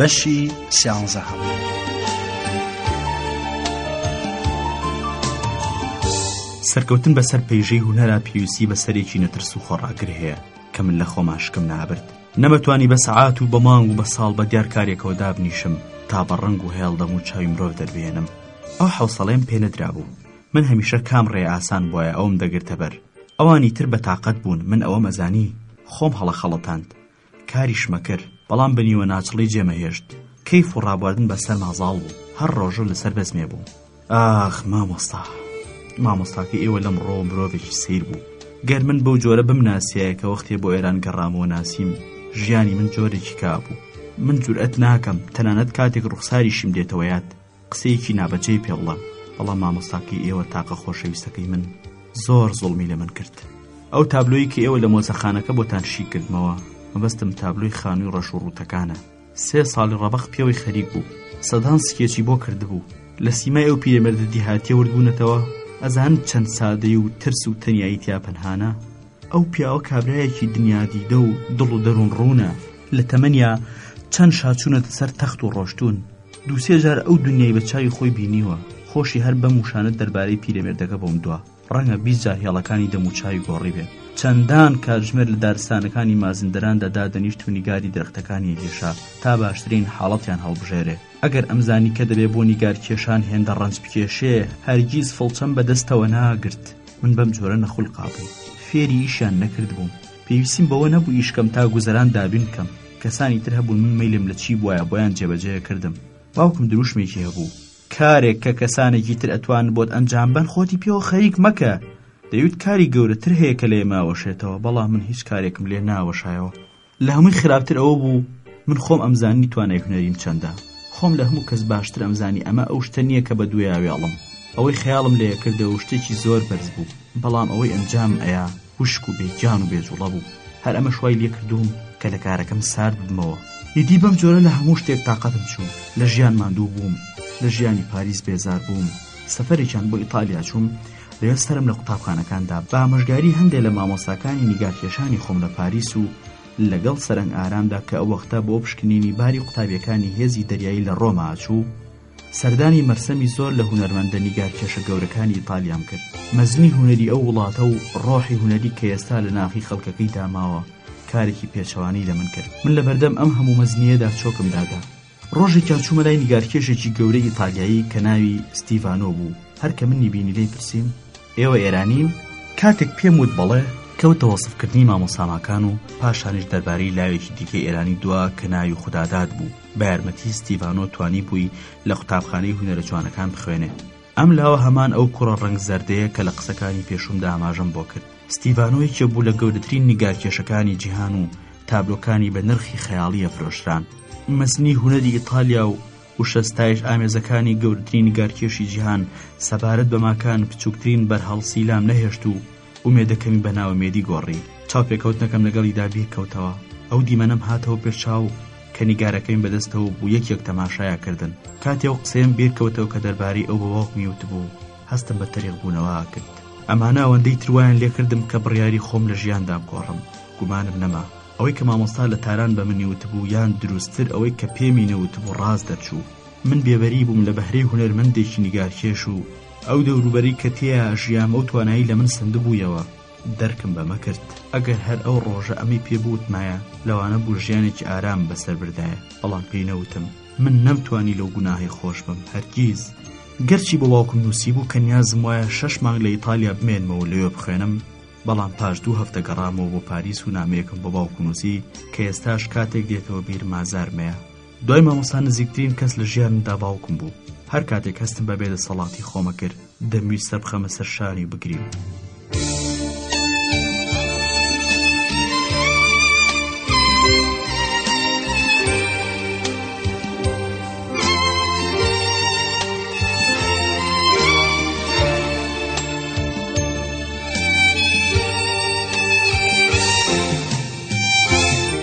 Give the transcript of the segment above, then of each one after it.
بەشی سیانزەهەم. سەرکەوتن بەسەر پەیژەی هونەرا پێویستی بە سەرێکی نەترس و خۆڕاگر هەیە کە من لە خۆما شکم نابرد نەمەتوانی بە سەعات و بە مانگ و بە ساڵ بە دیار کارێکەوە دابنیشم تا بە ڕنگ و هێڵدەم و چاوی مرۆڤ دەربێنم ئەو حوسەڵێم پێ نەدرابوو من هەمیشە کام ڕێ ئاسان بواە ئەوم دەگرتە بەر ئەوانی تر بە تااقەت بوون من ئەوە مەزانی خۆم هەڵە خەڵەتاند کاریشمە کرد، بەڵام بە نیوەناچڵی جێمە هێشت، کەیف و ڕابواردن بە سەرما زاڵ بوو، هەر ڕۆژوو لە سەر بەزمێ بووم. ئاخ مامۆستا، مامۆستاکەی ئێوە لەم ڕۆوە مرۆڤێکی سەیر بوو، گەر من بەو جۆرە بمناسیایە کە وەختێ بۆ ئێران گەڕامەوە ناسیم، ژیانی من جۆرێکی کا بوو، من جورئەت ناکەم تەنانەت کاتێک ڕوخساریشیم دێتەوە یاد، قسەیەکی نابەجێی پێ بڵێم بەڵام مامۆستاکەی ئێوە تاقە خۆشەویستەکەی من زۆر زوڵمی لە من کرد ئەو تابلۆیی کە ئێوە لە مۆزەخانەکە بۆتان شی کردمەوە مەبەستم تابلۆی خانووی ڕەش و ڕووتەکانە سێ ساڵی ڕەبق پێوەی خەریک بوو سەدان سکێچی بۆ کردبوو لە سیمای ئەو پیرەمەردە دیهاتیە وردبوونەتەوە ئەزانت چەند سادەی و ترس و تەنایی تیا پەنهانە ئەو پیاوە کابرایەکی دنیادیدە و دڵ و دەروون ڕوونە لە تەمەنیا چەند شاچوونەتە سەر تەخت و ڕۆشتون دووسێ جار ئەو دنیای بە چاوی خۆی بینیوە خۆشی هەر بەم وشانە دەربارەی پیرەمێردەکە بۆم دوا ڕەنگە بیست جار هێڵەکانی دەموچاوی گۆڕی بێت چەندان کاتژمێر لە دارستانەکانی مازندراندا دادەنیشت و نیگاری درەختەکانی هێشا تا باشترین حاڵەتیان هەڵبژێرێ ئەگەر ئەمزانی کە دەبێ بۆ نیگار کێشان هێندە ڕەنج بکێشێ هەرگیز فڵچەم بەدەستەوە ناگرت من بەم جۆرە نەخولقا بووم فێری ئیشیان نەکرد بووم پێویستیم بەوە نەبوو ئیشکەم تا گوزەران دابین بکەم کەسانی تر هەبوون من میلم لە چی بواە بۆیان جێبەجێ کردم باوکم دروشمێکی هەبوو کارێک کە کەسانێکی تر ئەتوان بۆت ئەنجام بەن خۆتی پێوە خەریک مەکە دەیوت کاری گەورەتر هەیە کە لێ ماوەشێتەوە بەڵام من هیچ کارێکم لێ ناوەشایەوە لە هەمووی خراپتر ئەوە بوو من خۆم ئەمزانی توانای هونەریم چەندە خۆم لە هەموو کەس باشتر ئەمزانی ئەمە ئەو شتە نییە کە بە دوێاوێڵم ئەوەی خەیاڵم لێ کردەوە شتێکی زۆر بەرز بوو بەڵام ئەوەی ئەنجام ئەیا وشک و بێجان و بێجوڵە بوو هەر ئەمە شوای لێ کردووم کە لە کارەکەم سارد ببمەوە ئیدی بەم جۆرە لە هەموو شتێک تااقەتم چوو لە ژیان ماندوو بووم لە ژیانی پاریس بێزار بووم سەفەرێکیان بۆ ئیتالیا چووم لەوێ سەرم لە قوتابخانەکان دا بە ئامۆژگاری هەندێ لە مامۆستاکانی نیگارکێشانی خۆم لە پاریس و لەگەڵ سەرەنگ ئارامدا کە ئەو وەختە بۆ پشکنینی باری قوتابیەکانی هێزی دەریایی لە ڕۆما ئەچوو سەردانی مەرسەمی زۆر لە هونەرمەندە نیگارکێشە گەورەکانی ئیتالیام کرد مەزنی هونەری ئەو وڵاتە و ڕۆحی هونەری کە ئێستا لە ناخی خەڵکەکەی داماوە کارێکی پێچەوانەی لە من کرد من لە بەردەم ئەم هەموو مەزنیەدا چۆکم دادا ڕۆژێکیان چوومە لای نیگارکێشێکی گەورەی ئیتالیایی کە ناوی ستیڤانۆ بوو، هەر کە منی بینی لێی پرسیم، ئێوە ئێرانین؟ کاتێک پێم وت بەڵێ، کەوتە وەسفکردنی مامۆساماکان و پاشانیش دەربارەی لاوێکی دیکەی ئێرانی دوا کە ناوی خوداداد بوو، بە یارمەتیی ستیڤانۆ توانیبووی لە قوتابخانەی هونەرە جوانەکان بخوێنێ. ئەم لاوە هەمان ئەو کوڕە ڕەنگ زەردەیە کە لە قسەکانی پێشومدا ئاماژەم بۆ کرد ستیڤانۆ یەکێ بوو لە گەورەترین نیگارکێشەکانی جیهان و تابلۆکانی بە نرخی خەیاڵی ئەفرۆشران مەزنی هونەری ئیتالیا و وشە ستایش ئامێزەکانی گەورەترین نیگارکێشی جیهان سەبارەت بە ماکان بچووکترین بەرهەڵسی لام نەهێشت و ئومێدەکەمی بە نائومێدی گۆڕی، چاوپێکەوتنەکەم لەگەڵیدا بیرکەوتەوە، ئەو دیمەنەم هاتەوە پێش چاو کە نیگارەکەمی بەدەستەوە بوو یەک یەک تەماشایان کردن، کاتێ ئەو قسەیەم بیرکەوتەوە کە دەربارەی ئەو بە باوکمی وتبوو، هەستم بە تەریق بوونەوە کرد. ئەمانە ئەوەندەی تر وایان لێکردم کە بڕیاری خۆم لە ژیاندا بگۆڕم، گومانم نەما ئەوەی کە مامۆستا لە تاران بە منی وتبوو یان دروستتر ئەوەی کە پێمی نەوتبوو ڕاست دەرچوو، من بێبەری بووم لە بەهرەی هونەرمەندێکی نیگارکێش و ئەو دەوروبەری کە تێیا ژیام ئەو توانایی لە من سندبوویەوە دەرکم بەمە کرد ئەگەر هەر ئەو ڕۆژە ئەمەی پێ بوتمایە لەوانە بوو ژیانێکی ئارام بەسەر بردایە بەڵام پێی نەوتم من نەمتوانی لەو گوناهی خۆش بم هەرگیز گەرچی بۆ باوکم نووسی بوو کە نیازم وایە شەش مانگ لە ئیتالیا بمێنمەوە لەوێ بخوێنم بەڵام پاش دوو هەفتە گەڕامەوە بۆ پاریس و نامەیەکم بۆ باوکم نووسی کە ئێستاش کاتێک دێتەوە بیر مازارمەیە دوای مامۆستا نزیکترین کەس لە ژیانمدا باوکم بوو هەر کاتێک هەستم بە بێدەسەڵاتی خۆمە کرد دەمویست سەربخەمە سەر شانی بگریم.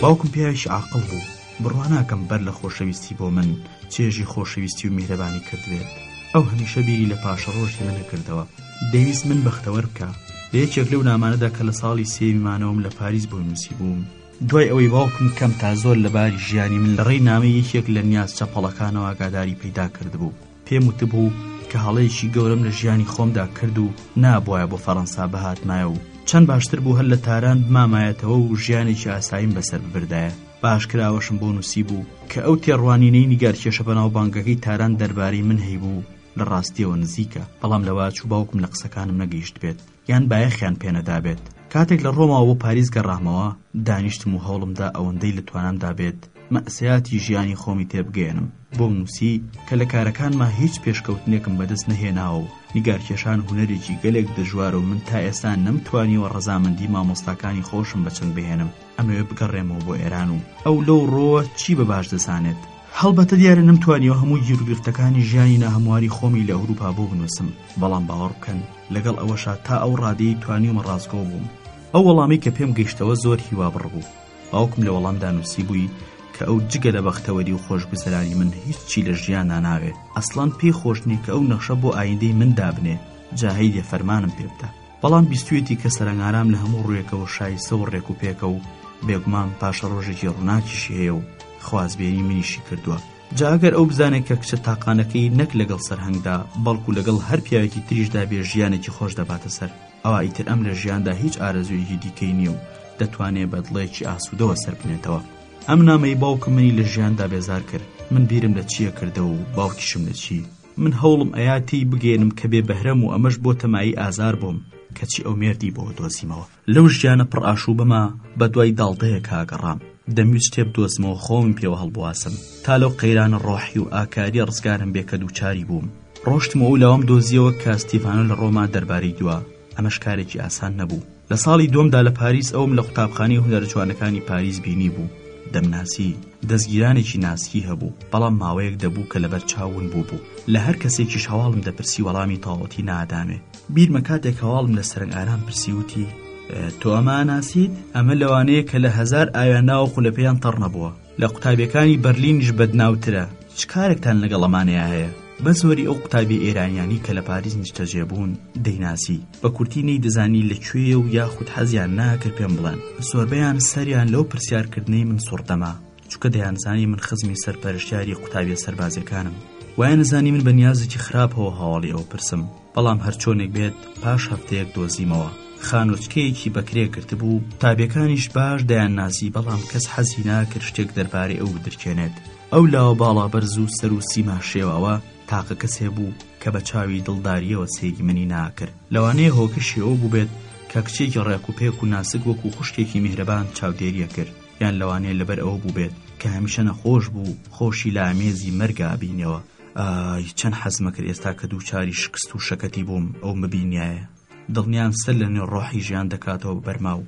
باوکم پیاوێکی عاقڵ بوو بڕواناکەم بەر لە خۆشەویستی بۆ من چێژی خۆشەویستی و میهرەبانی کردبێت ئەو هەمیشە بیری لە پاشەڕۆژی منە کردەوە دەیویست من بەختەوەر بکا لە یەکێک لەو نامانەدا کە لە ساڵی سێوی مانەوەم لە پاریس بۆی نووسیبووم دوای ئەوەی باوکم کەم تا زۆر لە باری ژیانی من لە ڕێی نامەی یەکێک لە نیاز چەپەڵەکانەوە ئاگاداری پەیدا کردبوو پێم وتبوو کە هەڵەیەکی گەورەم لە ژیانی خۆمدا کرد و نابواە بۆ فەڕەنسا بهاتمایە و چەند باشتر بوو هەر لە تاران بمامایەتەوە و ژیانێکی ئاساییم بەسەر ببردایە باشکراوەشم بۆ نووسی بوو کە ئەو تێڕوانینەی نیگارکێشە بەناو بانگەکەی تاران دەربارەی من هەیبوو لە ڕاستیەوە نزیکە بەڵام لەوە چوو باوکم لە قسەکانم نەگەیشت بێت یان بایەخیان پێنەدابێت. کاتێک لە ڕۆمەوە بۆ پاریس گەڕامەوە، دانیشتم و هەوڵمدا ئەوەندەی لە توانامدا بێت مەئسەیاتی ژیانی خۆمی تێ بگەیەنم. بۆم نووسی کە لە کارەکانما هیچ پێشکەوتنێکم بەدەست نەهێناوە و نیگارکێشان هونەرێکی گەلێک دژوارە و من تا ئێستا نەمتوانیوە ڕەزامەندی مامۆستاکانی خۆشم بە چنگ بهێنم. ئەمەوێ بگەڕێمەوە بۆ ئێران و ئەو لەو ڕۆوە چی بە باش دەزانێت؟ هەڵبەتە دیارە نەمتوانیەوە هەموو گیروگرفتەکانی ژیانی ناهەمواری خۆمی لە ئەوروپا بۆ بنووسم بەڵام باوەڕ بکەن لەگەڵ ئەوەشا تا ئەو ڕادەی توانیومە ڕاستگۆ بووم ئەو وەڵامی کە پێم گەیشتەوە زۆر هیوا بڕ بوو باوکم لە وەڵامدا نووسی بووی کە ئەو جگە لە بەختەوەری و خۆشگوزەرانی من هیچی لە ژیاننا ناوێ ئەسڵەن پێی خۆش نییە کە ئەو نەخشە بۆ ئایندەی من دابنێ جا هەی لێ فەرمانم پێ بدە بەڵام بیستویەتی کە سەرەنگارام لە هەموو ڕوێکەوە شایستە و ڕێک و پێکە و بێگومان پاشە ڕۆژێکی ڕووناکیشی هەیە و خوازبێنی منیشی کردووە جاگەر ئەو بزانێت کە کچە تاقانەکەی نەک لەگەڵ سەرهەنگدا بەڵکو لەگەڵ هەر پیاوێکی تریشدا بێ ژیانێکی خۆش دەباتە سەر ئەوە ئیتر ئەم لە ژیاندا هیچ ئارەزویەکی دیکەی نییە و دەتوانێت بەدڵێکی ئاسوودەوە سەر بنێتەوە ئەم نامەی باوکم منی لە ژیاندا بێزار کرد من بیرم لە چییە کردەوە و باوکیشم لە چی من هەوڵم ئەیا تێی بگەینم کە بێ بەهرەم و ئەمەش بۆ تەمایی ئازار بۆم کەچی ئەو مێردی بۆ دۆزیمەوە لەو ژیانە پڕ ئاشوو بەما بە دوای داڵدەیە کاگەڕام دەمویست شتێ بدۆزمەوە خۆم پێوە هەڵبواسم تا لەو قەیرانە ڕۆحی و ئاکاریە ڕزگارم بێ کە دووچاری بووم ڕۆشتم و ئەو لاوەم دۆزیەوە کە ستیڤانۆ لە ڕۆما دەربارەی دوا ئەمەش کارێکی ئاسان نەبوو لە ساڵی دومدا لە پاریس ئەوم لە قوتابخانی هونەرە جوانەکانی پاریس بینی بوو دەمناسی دەستگیرانێکی ناسکی هەبوو بەڵام ماوەیەک دەبوو کە لەبەر چاون بوو بوو لە هەر کەسێکیش هەواڵم دەپرسی وەڵامی تەواوەتی نادامێ بیرمە کاتێک هەواڵم لە سەرنگ ئارام پرسیوتی تۆ ئەمە ناسیت ئەمە لەوانەیە کە لە هزار ئاوێ ناوە خولەپیان تەڕ نەبووە لە قوتابیەکانی بەرلینش بەدناوترە چ کارێکتان لەگەڵ ئەمانەیە هەیە؟ بە زۆری ئەو قوتابی ئێرانیانی کە لە پاریس نیشتەجێ بوون دەیناسی بە کورتی نەیدەزانی لە کوێیە و یاخود حەزیان ناکرد پێم بڵێن زۆربەیان سەریان لەو پرسیارکردنەی من سوڕدەما چکە دەیانزانی من خزمی سەرپەرشتیاری قوتابیە سەربازیەکانم وایە نزانی من بە نیازێکی خراپەوە هەواڵی ئەوە پرسم بەڵام هەرچۆنێک بێت پاش هەفتەیەک دۆزیمەوە خانۆچکەیەکی بەکرێ گرتبوو تابیەکانیش باش دەیان ناسی بەڵام کەس حەزی ناکرد شتێک دەربارەی ئەو بدرکێنێت ئەو لاوە باڵا بەرز و سەر و سیما شێواوە تاقە کەسێ بوو کە بە چاوی دڵدارییەوە سەیری منی ناکرد لەوانەیە هۆکەشی ئەوە بووبێت کە کچێکی ڕێک و پێک و ناسک وەکو خوشکێکی میهرەبان چاودێرییە کرد یان لەوانەیە لەبەر ئەوە بووبێت کە هەمیشە نەخۆش بوو خۆشی لە ئامێزی مەرگا ئەبینیەوە ئای چەند حەزم ئەکرد ئێستا کە دووچاری شکست و شەکەتی بووم ئەوم ببینیایە دڵنیام سەر لەنوێ ڕۆحی ژیان دەکاتەوە بە بەرما و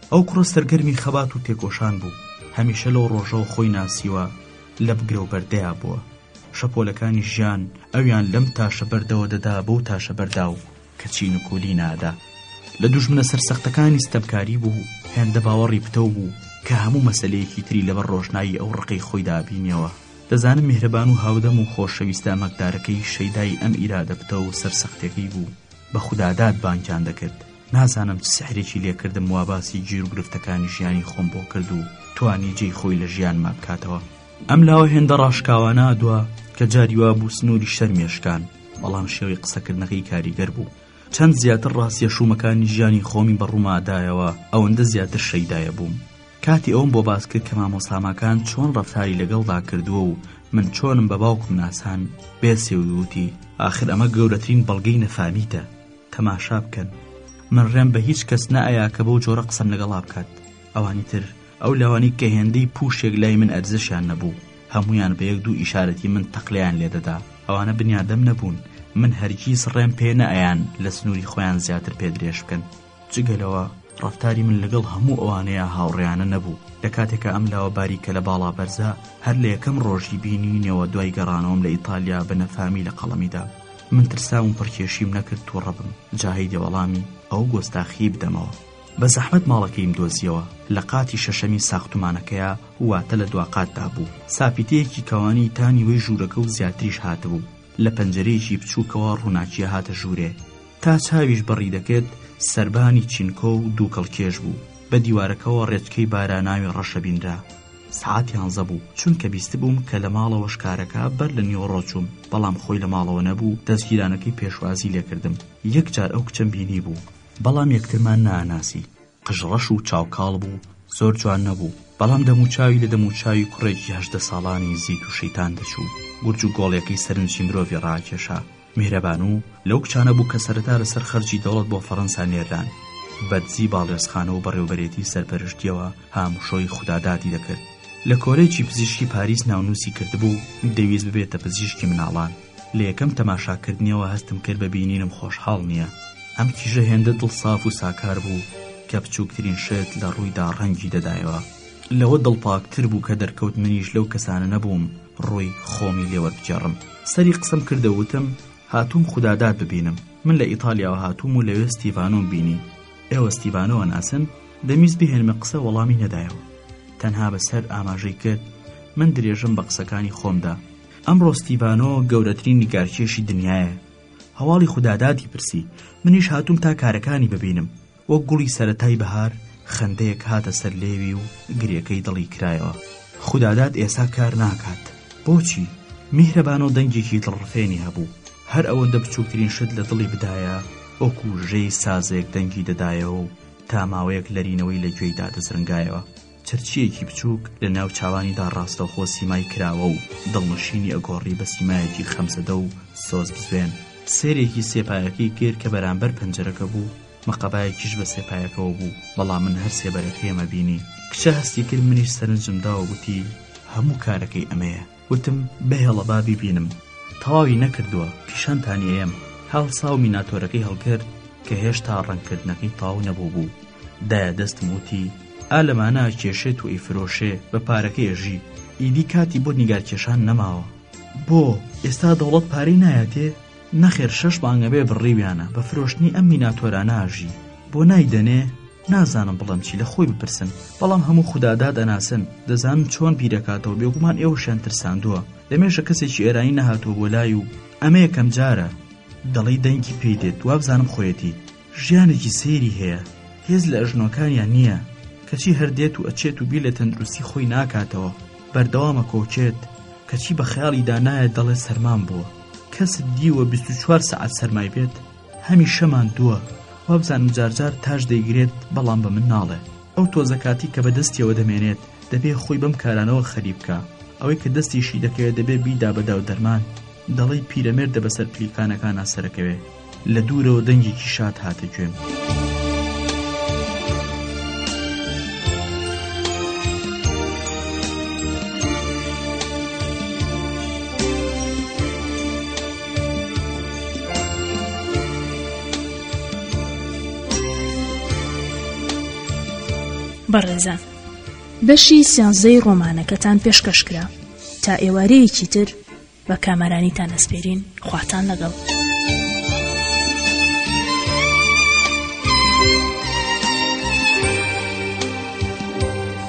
ئەو کوڕە سەرگەرمی خەبات و تێکۆشان بوو هەمیشە لەو ڕۆژەوە خۆی ناسیوە لە بگرەو بەردەیا بووە شەپۆلەکانی ژیان ئەویان لەم تاشە بەردەوە دەدا بەو تاشە بەردا و کەچی نکولی نادا لە دوژمنە سەرسەختەکانی ستەمکاری بوو هێندە باوەڕی پتەو بوو کە هەموو مەسلەیەکی تری لەبەر ڕۆژنایی ئەو ڕقەی خۆی دابینیەوە دەزانم میهرەبان و هاودەم و خۆشەویستە ئەمەکدارەکەی شەیدای ئەم ئیرادە پتەو و سەرسەختەکەی بوو بە خوداداد بانکیان دەکرد نازانم چ سحرێکی لێ کردم وا باسی گیر و گرفتەکانی ژیانی خۆم بۆ کرد و توانی جێی خۆی لە ژیانما بکاتەوە ئەم لاوە هێندە ڕاشکاوانە دوا کە جاری وا بوو سنووری شەر مێشکان بەڵام شێوەی قسەکردنەکەی کاریگەر بوو چەند زیاتر ڕاستیە شوومەکانی ژیانی خۆمی بە ڕوومادایەوە ئەوەندە زیاتر شەیدایە بووم کاتی ئەوم بۆ باس کرد کە مامۆساماکان چۆن ڕفتاری لەگەڵدا کردووە و من چۆنم بە باوکم ناسان بێسێ ووتی آخر ئەمە گەورەترین بەڵگەی نەفامیتە تەماشا بکەن من ڕێم بە هیچ کەس نایا کە بەو جۆرە قسەم لەگەڵا بکات ئەوانی تر ئەو لەوانی کە هێندەی پوشێک لای من ئەرزشیان نەبوو هەمویان بە یەک دوو ئیشارەتی من تەقلیان لێدەدا ئەوانە بنیادەم نەبوون من هەرگیز ڕێم پێ نەیان لە سنووری خۆیان زیاتر پێ درێژ بکەن جگەلەوە ڕفتاری من لەگەڵ هەموو ئەوانەیە هاوڕێیانە نەبوو لە کاتێکە ئەم لاوە باریکە لە باڵا بەرزە هەر لە یەکەم ڕۆژی بینینەوە دوای گەڕانەوەم لە ئیتالیا بە نەفامی لە قەڵەمیدا من ترساوم پڕکێشیم نەکرد تووڕە بم جاهی دێ وەڵامی ئەو گۆستاخی بدەمەوە بە زەحمت ماڵەکەیم دۆزیەوە لە قاتی شەشەمی ساختمانەکەیە واتە لە دواقاتدا بوو ساپیتەیەکی کەوانی تانی وەی ژوورەکە و زیاتریش هاتبوو لە پەنجەرەیەکی بچووکەوە ڕووناکیە هاتە ژوورێ تا چاویش بەڕی دەکرد سربانی چینکۆ و دووکەڵکێش بوو بە دیوارەکەەوە ڕێچکەی باراناوی ڕەشەبینرا سەعات یانزە بوو چونکە بیستبووم کە لە ماڵەوە شکارەکە بەر لە نیوەڕۆ چووم بەڵام خۆی لە ماڵەوە نەبوو دەزگیرانەکەی پێشوازی لێکردم یەک جار ئەو کچەم بینی بوو بەڵام یەکترمان ناناسی قژ ڕەش و چاو کاڵ بوو زۆر جوان نەبوو بەڵام دەموچاوی لە دەموچاوی کوڕێکی هەژدە ساڵانی زیت و شەیتان دەچوو گورج و گۆڵیەکەی سەرنجی مرۆڤی ڕاکێشا میهرەبانوو لەو کچانە بوو کە سەرەتا لەسەر خەرجی دەوڵەت بۆ فەڕەنسا نێرران بە دزی باڵێۆزخانە و بەڕێوبەرێتی سەرپەرشتییەوە هاموشۆی خودادادی دەکرد لە کۆلێجی پزیشکی پاریس ناونووسی کردبوو دەویست ببێتە پزیشکی مناڵان لە یەکەم تەماشاکردنیەوە هەستم کرد بە بینینم خۆشحاڵ نییە ئەم کیژە هێندە دڵ ساف و ساکار بوو کە بچووکترین شێت لە ڕوویدا ڕەنگی دەدایەوە لەوە دڵپاکتر بوو کە دەرکەوت منیش لەو کەسانە نەبووم ڕووی خۆمی لێوەربگێڕم سەری قسەم کردە وتم هاتووم خوددادات ببینم من لە ئیتالیاوە هاتووم و لەوێ ستیڤانۆم بینی ئێوە ستیڤانەوە ناسن دەمیز بهێنمە قسە وەڵامی نەدایەوە تەنها بەسەر ئاماژەی کرد من درێژم بە قسەکانی خۆمدا ئەم ڕۆستیڤانۆ گەورەترین نیگارکێشی دنیاە هەواڵی خودداداتی پرسی منیش هاتووم تا کارەکانی ببینم وەک گوڵی سەرەتای بەهار خەندەیەک هاتە سەر لێوی و گریەکەی دڵی کرایەوە خوداداد ئێسا کار ناکات بۆچی میهرەبان و دەنگێکی دڵڕفێنی هەبوو هەر ئەوەندە بچووکترین شت لە دڵی بدایە ئۆکو ژەی سازێک دەنگی دەدایەوە و تا ماوەیەک لەرینەوەی لە گوێی دادەزرنگایەوە چرچییەکی بچووک لە ناو چاوانیدا ڕاستەوخۆ سیمای کراوە و دڵنشینی ئەگۆڕی بە سیمایەکی خەمزەدە و سۆزبزوێن. سەیرێکی سێپایەکەی کرد کە بەرانبەر پەنجەرەکە بوو، مەقەبایەکیش بە سێپایەکەوە بوو، بەڵام من هەر سێبەرەکەیەمە بینی. کچە هەستی کرد منیش سەرنجم دا و گوتی، هەموو کارەکەی ئەمەیە. وتم بهێڵە با بیبینم تەواوی نەکردووە پیشانتانی ئەیەم هەڵسا و میناتۆرەکەی هەڵکرد کە هێشتا ڕەنگکردنەکەی تەواو نەبووبوو دایە دەستم وتی ئا لەمانە ئەکێشێ تۆ ئیفرۆشێ بە پارەکەی ئەژی ئیدی کاتی بۆ نیگارکێشان نەماوە بۆ ئێستا دەوڵەت پارەی نایەتێ نەخێر شەش مانگەبێ بڕیویانە بە فرۆشتنی ئەم میناتۆرانە ئەژی بۆ نایدەنێ نازانم بڵێم چی لە خۆی بپرسن بەڵام هەموو خوددادا دەناسن دەزانن چۆن بیرەکاتەوە بێگومان ئێوەشیان ترساندووە لەمێژە کەسێکی ئێرانی نەهاتووە بۆ لای و ئەمە یەکەم جارە دەڵی دەنگی پێی دێت وابزانم خۆیەتی ژیانێکی سەیری هەیە هێز لە ئەژنۆکانیان نییە کەچی هەردێت و ئەچێت و بیر لە تەندروستی خۆی ناکاتەوە بەردەوامە کۆچێت کەچی بە خەیاڵیدا نایە دەڵێ سەرمان بووە کەست دیوە 24 سعات سەرمای بێت هەمیشە ماندووە وابزانم جارجار تاش دەیگرێت بەڵام بە من ناڵێ ئەو تۆزە کاتی کە بە دەستیەوە دەمێنێت دەبێ خۆی بەم کارانەوە خەریب بکا ئەوەی کە دەستی شی دەکەوێت دەبێ بیدا بە داو دەرمان دەڵێی پیرەمێردە بەسەر پلیکانەکانا سەرەکەوێ لە دوورەوە دەنگێکی شاد هاتە گوێم. بەڕێزان بەشی سیانزەی ڕۆمانەکەتان پێشکەش کرا تا ئێوارەیەکی تر بە کامەرانیتان ئەسپێرین خواتان لەگەڵ.